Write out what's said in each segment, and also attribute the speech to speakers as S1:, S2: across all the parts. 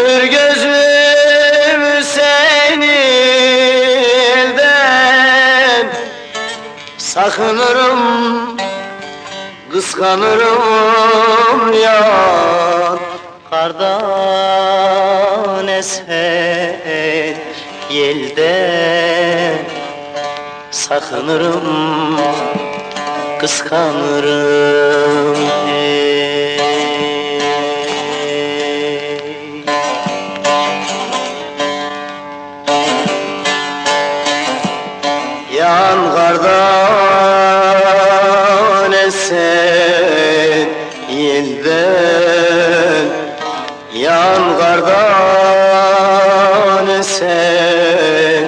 S1: Mühür gözlüm seni elden. Sakınırım, kıskanırım ya. Kardan esen yelden. Sakınırım, kıskanırım Yan kardan esen yelden Yan kardan esen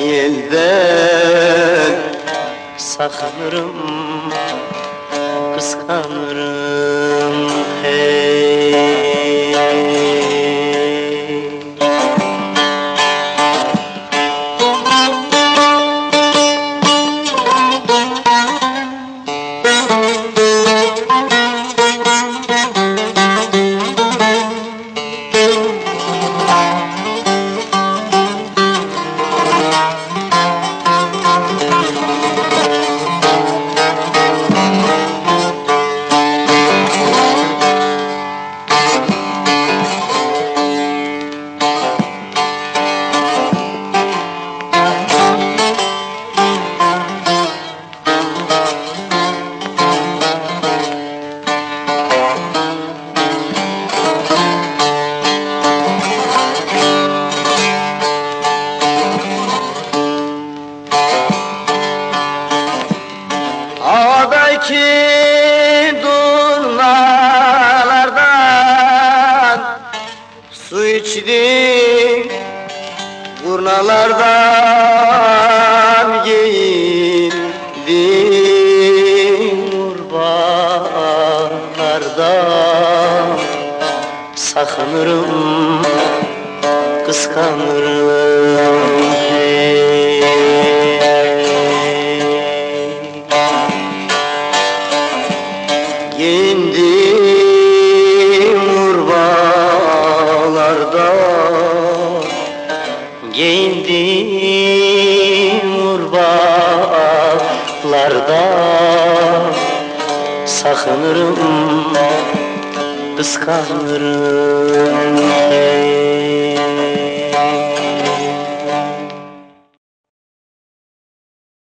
S1: yelden Sakınırım, kıskanırım Havadaki durnalardan Su içtim Kurnalardan giyindim Urbanlardan Sakınırım Kıskanırım Giyindim urbalarda. Giyindim urbalarda. Sakınırım, kıskanırım